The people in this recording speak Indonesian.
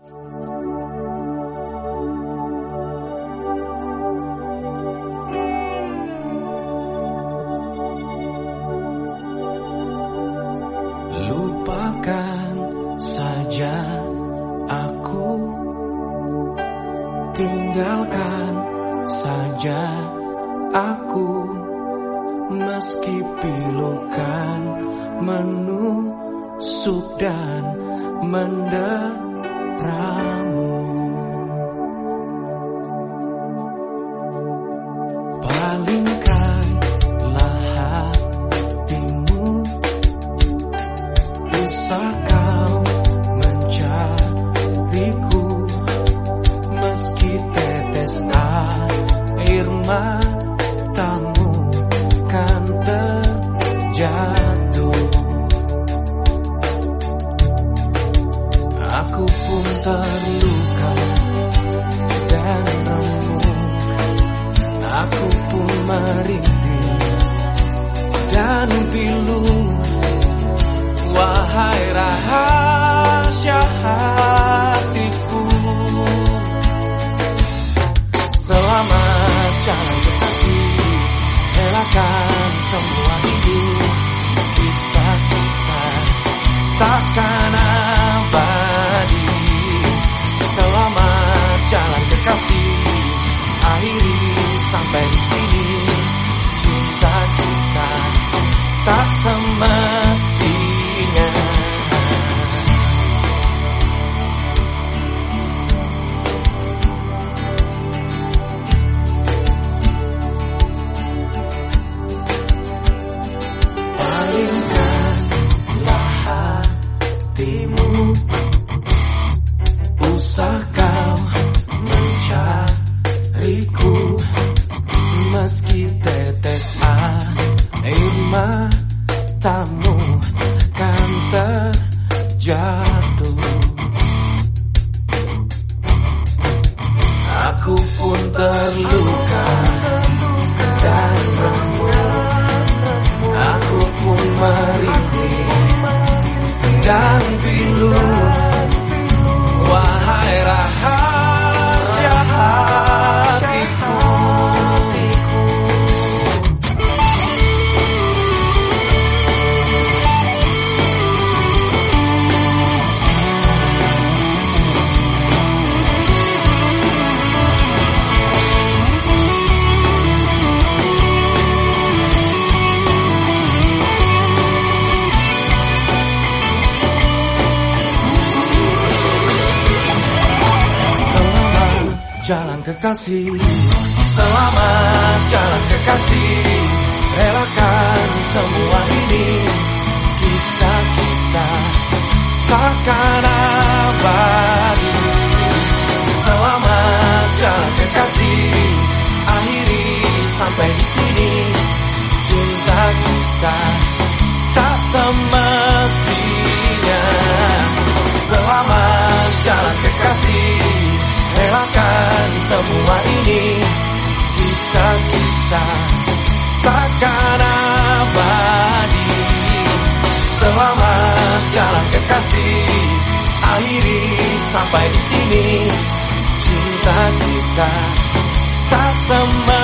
Lupakan saja aku. Tinggalkan saja aku. Meski pilukan menusuk dan menderamu Palingkanlah hatimu. Usah kau mencariku Meski tetes air matamu Aku pun terluka dan remuk Aku pun merintih dan pilu kekasih Akhiri sampai di sini. Cinta kita tak semestinya. Palingkanlah hatimu Meski tetes air matamu kan terjatuh jalan kekasih. Selamat jalan kekasih. Relakan semua ini. Kisah kita takkan abadi. Selamat jalan kekasih. Akhiri sampai di sini. Cinta kita tak semestinya semua ini Kisah kita takkan abadi. Selamat jalan kekasih Akhiri sampai di sini Cinta kita tak semestinya